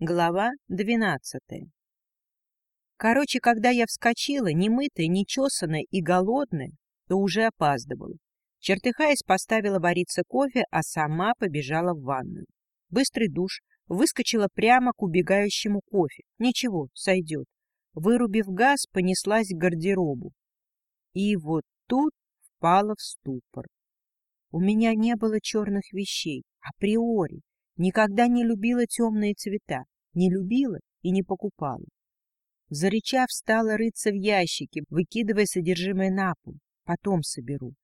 Глава двенадцатая Короче, когда я вскочила, немытая, нечесанная и голодная, то уже опаздывала. Чертыхаясь, поставила вариться кофе, а сама побежала в ванную. Быстрый душ, выскочила прямо к убегающему кофе. Ничего, сойдет. Вырубив газ, понеслась к гардеробу. И вот тут впала в ступор. У меня не было черных вещей, априори. Никогда не любила темные цвета, не любила и не покупала. Зарычав, стала рыться в ящике, выкидывая содержимое на пол. Потом соберу.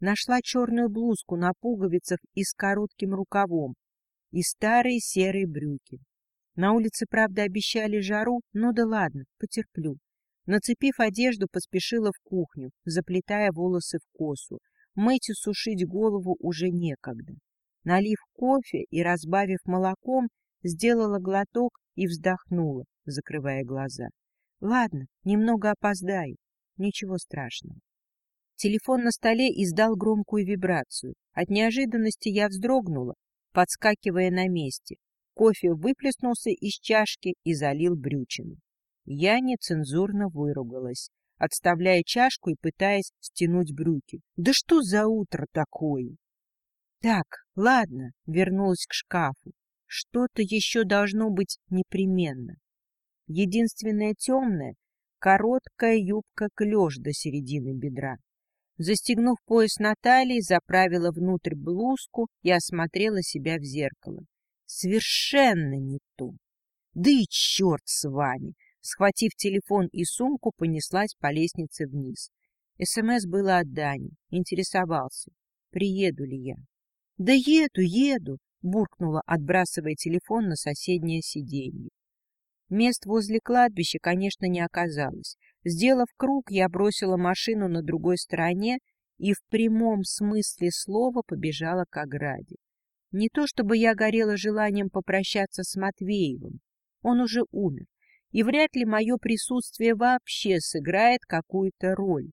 Нашла черную блузку на пуговицах и с коротким рукавом, и старые серые брюки. На улице, правда, обещали жару, но да ладно, потерплю. Нацепив одежду, поспешила в кухню, заплетая волосы в косу. Мыть и сушить голову уже некогда. Налив кофе и разбавив молоком, сделала глоток и вздохнула, закрывая глаза. Ладно, немного опоздаю. Ничего страшного. Телефон на столе издал громкую вибрацию. От неожиданности я вздрогнула, подскакивая на месте. Кофе выплеснулся из чашки и залил брючину. Я нецензурно выругалась, отставляя чашку и пытаясь стянуть брюки. Да что за утро такое? Так, ладно, вернулась к шкафу. Что-то еще должно быть непременно. Единственное темное — короткая юбка-клеш до середины бедра. Застегнув пояс на талии, заправила внутрь блузку и осмотрела себя в зеркало. Совершенно не то. Да и черт с вами! Схватив телефон и сумку, понеслась по лестнице вниз. СМС было от Дани. Интересовался, приеду ли я. — Да еду, еду! — буркнула, отбрасывая телефон на соседнее сиденье. Мест возле кладбища, конечно, не оказалось. Сделав круг, я бросила машину на другой стороне и в прямом смысле слова побежала к ограде. Не то чтобы я горела желанием попрощаться с Матвеевым, он уже умер, и вряд ли мое присутствие вообще сыграет какую-то роль.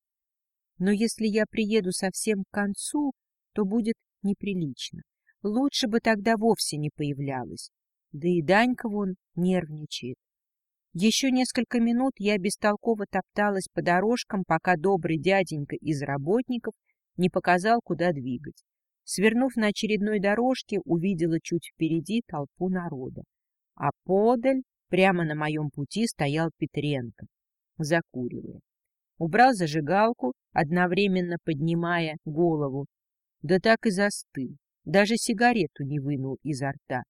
Но если я приеду совсем к концу, то будет неприлично. Лучше бы тогда вовсе не появлялась. Да и Данька вон нервничает. Еще несколько минут я бестолково топталась по дорожкам, пока добрый дяденька из работников не показал, куда двигать. Свернув на очередной дорожке, увидела чуть впереди толпу народа. А подаль, прямо на моем пути, стоял Петренко, закуривая. Убрал зажигалку, одновременно поднимая голову, да так и застыл, даже сигарету не вынул изо рта.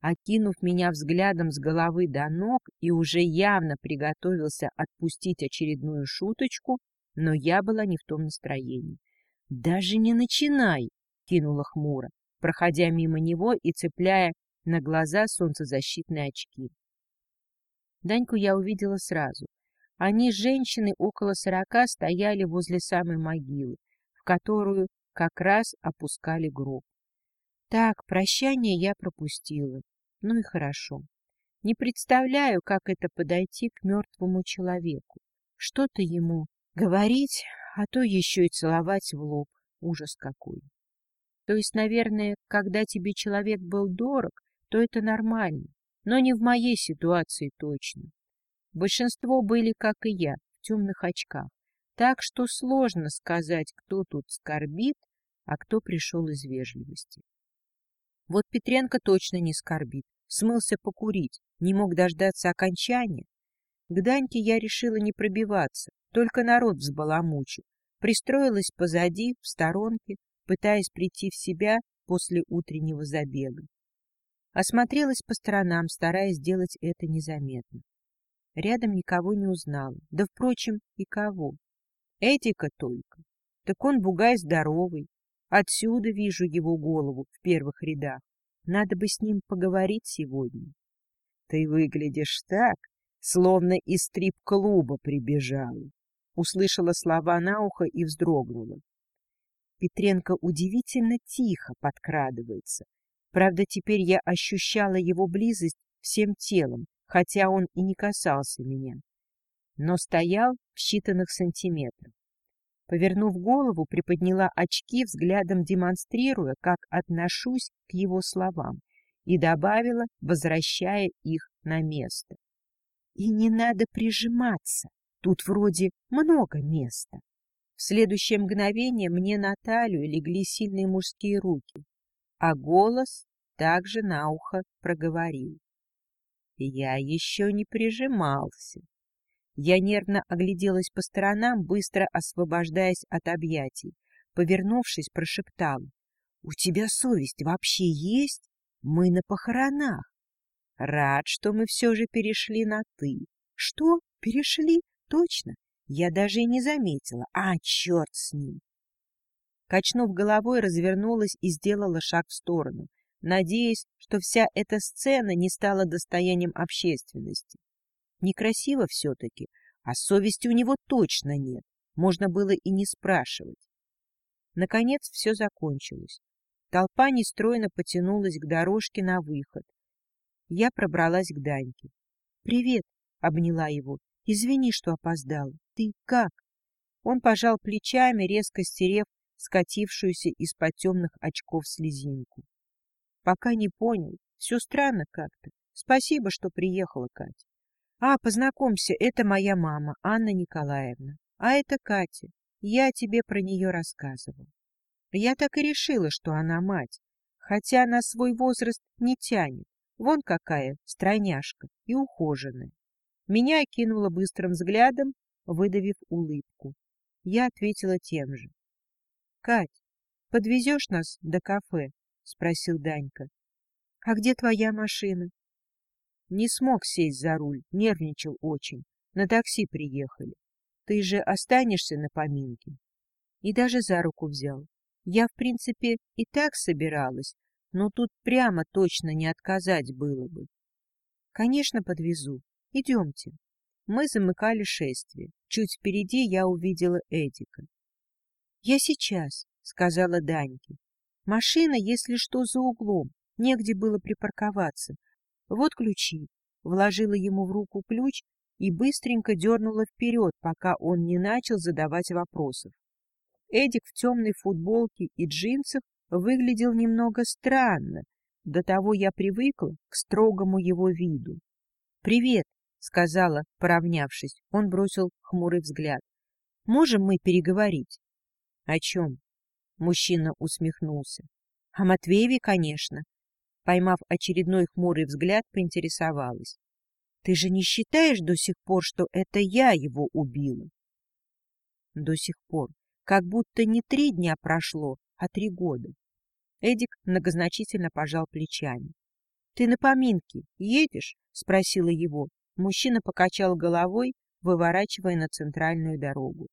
Окинув меня взглядом с головы до ног и уже явно приготовился отпустить очередную шуточку, но я была не в том настроении. — Даже не начинай! — кинула хмуро, проходя мимо него и цепляя на глаза солнцезащитные очки. Даньку я увидела сразу. Они, женщины около сорока, стояли возле самой могилы, в которую как раз опускали гроб. Так, прощание я пропустила. Ну и хорошо. Не представляю, как это подойти к мертвому человеку. Что-то ему говорить, а то еще и целовать в лоб. Ужас какой. То есть, наверное, когда тебе человек был дорог, то это нормально, но не в моей ситуации точно. Большинство были, как и я, в темных очках, так что сложно сказать, кто тут скорбит, а кто пришел из вежливости. Вот Петренко точно не скорбит, смылся покурить, не мог дождаться окончания. К Даньке я решила не пробиваться, только народ взбаламучил. Пристроилась позади, в сторонке, пытаясь прийти в себя после утреннего забега. Осмотрелась по сторонам, стараясь сделать это незаметно. Рядом никого не узнала, да, впрочем, и кого. Эдика только. Так он бугай здоровый. Отсюда вижу его голову в первых рядах. Надо бы с ним поговорить сегодня. Ты выглядишь так, словно из стрип-клуба прибежала. Услышала слова на ухо и вздрогнула. Петренко удивительно тихо подкрадывается. Правда, теперь я ощущала его близость всем телом, хотя он и не касался меня. Но стоял в считанных сантиметрах. Повернув голову, приподняла очки, взглядом демонстрируя, как отношусь к его словам. и добавила, возвращая их на место. И не надо прижиматься, тут вроде много места. В следующее мгновение мне на талию легли сильные мужские руки, а голос также на ухо проговорил. Я еще не прижимался. Я нервно огляделась по сторонам, быстро освобождаясь от объятий. Повернувшись, прошептала. — У тебя совесть вообще есть? Мы на похоронах. Рад, что мы все же перешли на «ты». Что? Перешли? Точно? Я даже и не заметила. А, черт с ним! Качнув головой, развернулась и сделала шаг в сторону, надеясь, что вся эта сцена не стала достоянием общественности. Некрасиво все-таки, а совести у него точно нет. Можно было и не спрашивать. Наконец все закончилось. Толпа нестройно потянулась к дорожке на выход. Я пробралась к Даньке. «Привет!» — обняла его. «Извини, что опоздала. Ты как?» Он пожал плечами, резко стерев скатившуюся из-под темных очков слезинку. «Пока не понял. Все странно как-то. Спасибо, что приехала, Катя. А, познакомься, это моя мама, Анна Николаевна. А это Катя. Я тебе про нее рассказывал. Я так и решила, что она мать, хотя на свой возраст не тянет. Вон какая стройняшка и ухоженная. Меня окинула быстрым взглядом, выдавив улыбку. Я ответила тем же. — Кать, подвезешь нас до кафе? — спросил Данька. — А где твоя машина? Не смог сесть за руль, нервничал очень. На такси приехали. Ты же останешься на поминке. И даже за руку взял. Я, в принципе, и так собиралась, но тут прямо точно не отказать было бы. Конечно, подвезу. Идемте. Мы замыкали шествие. Чуть впереди я увидела Эдика. — Я сейчас, — сказала Даньке. — Машина, если что, за углом. Негде было припарковаться. Вот ключи. Вложила ему в руку ключ и быстренько дернула вперед, пока он не начал задавать вопросов. Эдик в темной футболке и джинсах выглядел немного странно. До того я привыкла к строгому его виду. «Привет», — сказала, поравнявшись. Он бросил хмурый взгляд. «Можем мы переговорить?» «О чем?» — мужчина усмехнулся. «О Матвееве, конечно. Поймав очередной хмурый взгляд, поинтересовалась. — Ты же не считаешь до сих пор, что это я его убила? До сих пор. Как будто не три дня прошло, а три года. Эдик многозначительно пожал плечами. — Ты на поминки едешь? — спросила его. Мужчина покачал головой, выворачивая на центральную дорогу.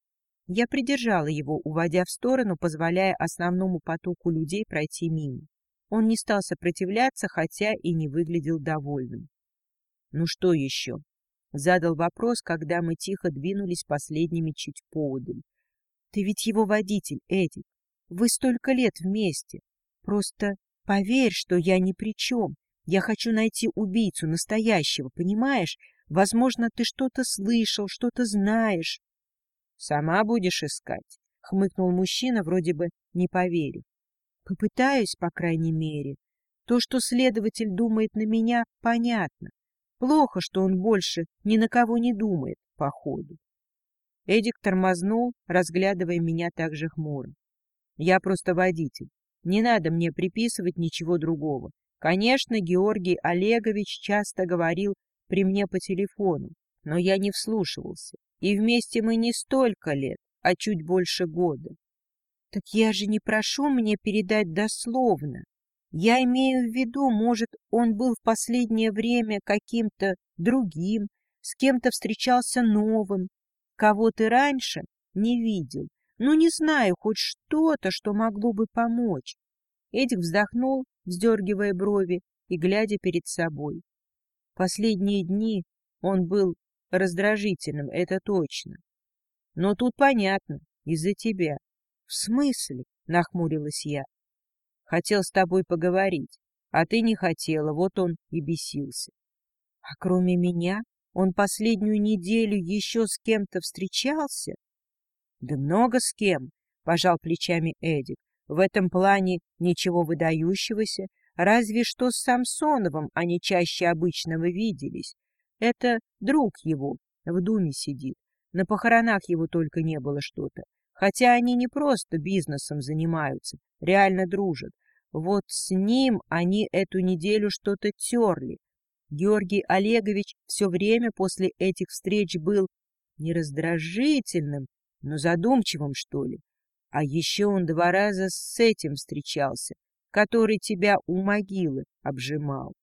Я придержала его, уводя в сторону, позволяя основному потоку людей пройти мимо. Он не стал сопротивляться, хотя и не выглядел довольным. — Ну что еще? — задал вопрос, когда мы тихо двинулись последними чуть поодаль. — Ты ведь его водитель, Эдик. Вы столько лет вместе. Просто поверь, что я ни при чем. Я хочу найти убийцу настоящего, понимаешь? Возможно, ты что-то слышал, что-то знаешь. — Сама будешь искать? — хмыкнул мужчина, вроде бы не поверив. Попытаюсь, по крайней мере. То, что следователь думает на меня, понятно. Плохо, что он больше ни на кого не думает, походу. Эдик тормознул, разглядывая меня так же хмуро. Я просто водитель. Не надо мне приписывать ничего другого. Конечно, Георгий Олегович часто говорил при мне по телефону, но я не вслушивался. И вместе мы не столько лет, а чуть больше года. Так я же не прошу мне передать дословно. Я имею в виду, может, он был в последнее время каким-то другим, с кем-то встречался новым, кого ты раньше не видел. Ну, не знаю, хоть что-то, что могло бы помочь. Эдик вздохнул, вздергивая брови и глядя перед собой. Последние дни он был раздражительным, это точно. Но тут понятно, из-за тебя. — В смысле? — нахмурилась я. — Хотел с тобой поговорить, а ты не хотела, вот он и бесился. — А кроме меня он последнюю неделю еще с кем-то встречался? — Да много с кем, — пожал плечами Эдик. В этом плане ничего выдающегося, Разве что с Самсоновым они чаще обычного виделись. Это друг его, в думе сидит. На похоронах его только не было что-то. Хотя они не просто бизнесом занимаются, реально дружат. Вот с ним они эту неделю что-то терли. Георгий Олегович все время после этих встреч был не раздражительным, но задумчивым, что ли. А еще он два раза с этим встречался, который тебя у могилы обжимал.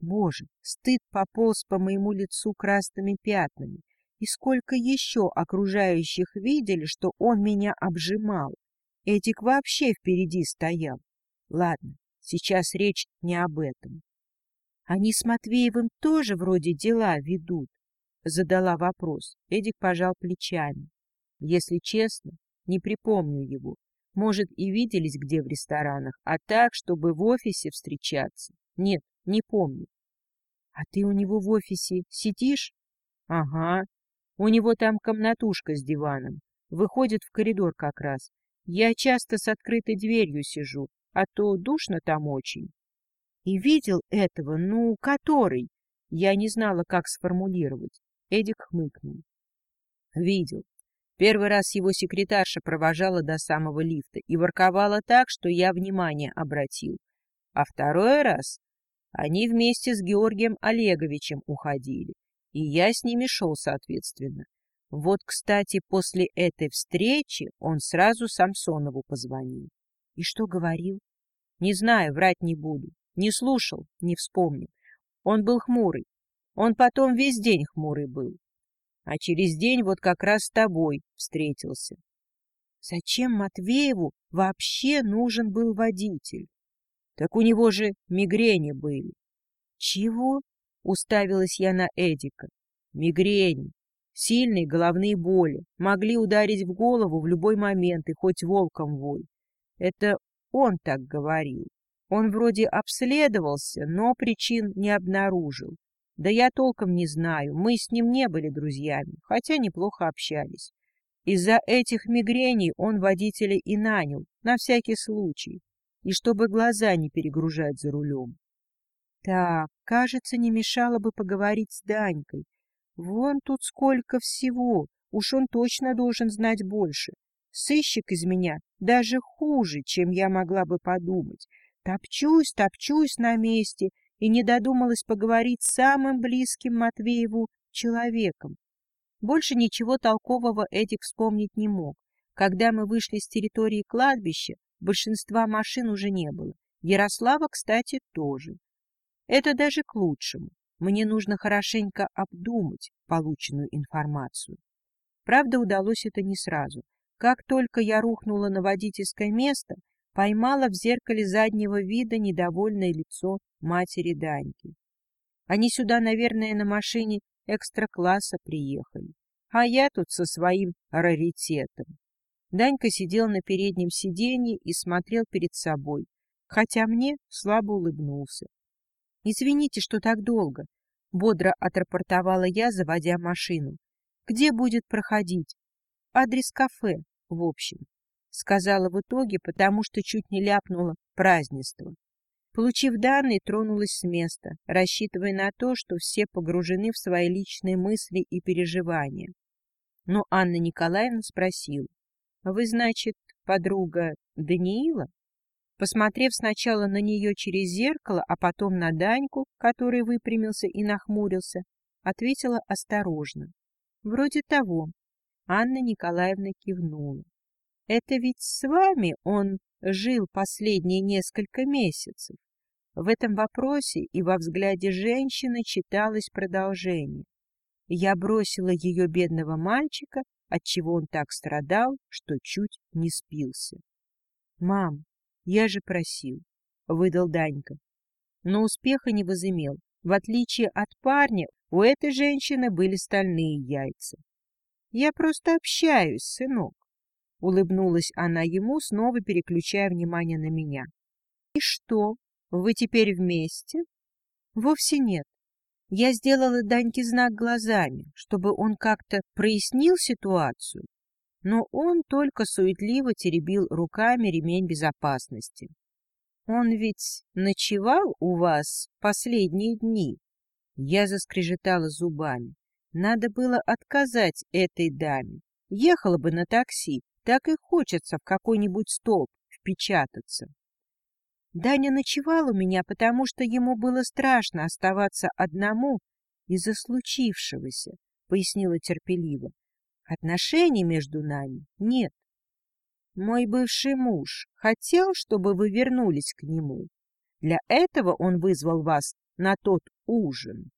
Боже, стыд пополз по моему лицу красными пятнами. И сколько еще окружающих видели, что он меня обжимал. Эдик вообще впереди стоял. Ладно, сейчас речь не об этом. Они с Матвеевым тоже вроде дела ведут. Задала вопрос. Эдик пожал плечами. Если честно, не припомню его. Может, и виделись где в ресторанах, а так, чтобы в офисе встречаться. Нет, не помню. А ты у него в офисе сидишь? Ага. У него там комнатушка с диваном. Выходит в коридор как раз. Я часто с открытой дверью сижу, а то душно там очень. И видел этого, ну, который? Я не знала, как сформулировать. Эдик хмыкнул. Видел. Первый раз его секретарша провожала до самого лифта и ворковала так, что я внимание обратил. А второй раз они вместе с Георгием Олеговичем уходили, и я с ними шел соответственно. Вот, кстати, после этой встречи он сразу Самсонову позвонил. И что говорил? Не знаю, врать не буду. Не слушал, не вспомнил. Он был хмурый. Он потом весь день хмурый был а через день вот как раз с тобой встретился. Зачем Матвееву вообще нужен был водитель? Так у него же мигрени были. Чего? Уставилась я на Эдика. Мигрени. Сильные головные боли. Могли ударить в голову в любой момент и хоть волком вой. Это он так говорил. Он вроде обследовался, но причин не обнаружил. Да я толком не знаю, мы с ним не были друзьями, хотя неплохо общались. Из-за этих мигрений он водителя и нанял, на всякий случай, и чтобы глаза не перегружать за рулем. Так, кажется, не мешало бы поговорить с Данькой. Вон тут сколько всего, уж он точно должен знать больше. Сыщик из меня даже хуже, чем я могла бы подумать. Топчусь, топчусь на месте — и не додумалась поговорить с самым близким Матвееву человеком. Больше ничего толкового Эдик вспомнить не мог. Когда мы вышли с территории кладбища, большинства машин уже не было. Ярослава, кстати, тоже. Это даже к лучшему. Мне нужно хорошенько обдумать полученную информацию. Правда, удалось это не сразу. Как только я рухнула на водительское место, поймала в зеркале заднего вида недовольное лицо матери Даньки. Они сюда, наверное, на машине экстра-класса приехали, а я тут со своим раритетом. Данька сидел на переднем сиденье и смотрел перед собой, хотя мне слабо улыбнулся. — Извините, что так долго, — бодро отрапортовала я, заводя машину. — Где будет проходить? — Адрес кафе, в общем сказала в итоге, потому что чуть не ляпнула празднество. Получив данные, тронулась с места, рассчитывая на то, что все погружены в свои личные мысли и переживания. Но Анна Николаевна спросила, «Вы, значит, подруга Даниила?» Посмотрев сначала на нее через зеркало, а потом на Даньку, который выпрямился и нахмурился, ответила осторожно. «Вроде того». Анна Николаевна кивнула. Это ведь с вами он жил последние несколько месяцев. В этом вопросе и во взгляде женщины читалось продолжение. Я бросила ее бедного мальчика, отчего он так страдал, что чуть не спился. — Мам, я же просил, — выдал Данька. Но успеха не возымел. В отличие от парня, у этой женщины были стальные яйца. — Я просто общаюсь, сынок. — улыбнулась она ему, снова переключая внимание на меня. — И что, вы теперь вместе? — Вовсе нет. Я сделала Даньке знак глазами, чтобы он как-то прояснил ситуацию, но он только суетливо теребил руками ремень безопасности. Он ведь ночевал у вас последние дни. Я заскрежетала зубами. Надо было отказать этой даме. Ехала бы на такси, так и хочется в какой-нибудь столб впечататься. Даня ночевал у меня, потому что ему было страшно оставаться одному из-за случившегося, — пояснила терпеливо. Отношений между нами нет. Мой бывший муж хотел, чтобы вы вернулись к нему. Для этого он вызвал вас на тот ужин.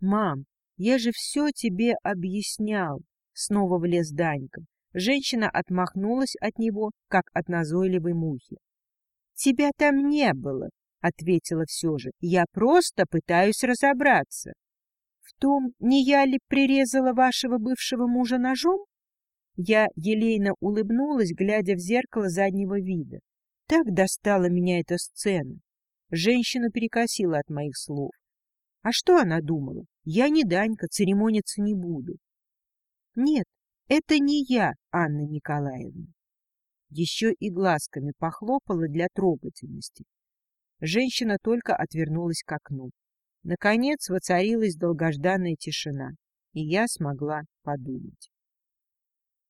Мам, я же все тебе объяснял, — снова влез Данька. Женщина отмахнулась от него, как от назойливой мухи. Тебя там не было, — ответила все же. Я просто пытаюсь разобраться. В том, не я ли прирезала вашего бывшего мужа ножом? Я елейно улыбнулась, глядя в зеркало заднего вида. Так достала меня эта сцена. Женщину перекосила от моих слов. А что она думала? Я не Данька, церемониться не буду. Нет, это не я, Анна Николаевна еще и глазками похлопала для трогательности. Женщина только отвернулась к окну. Наконец воцарилась долгожданная тишина, и я смогла подумать.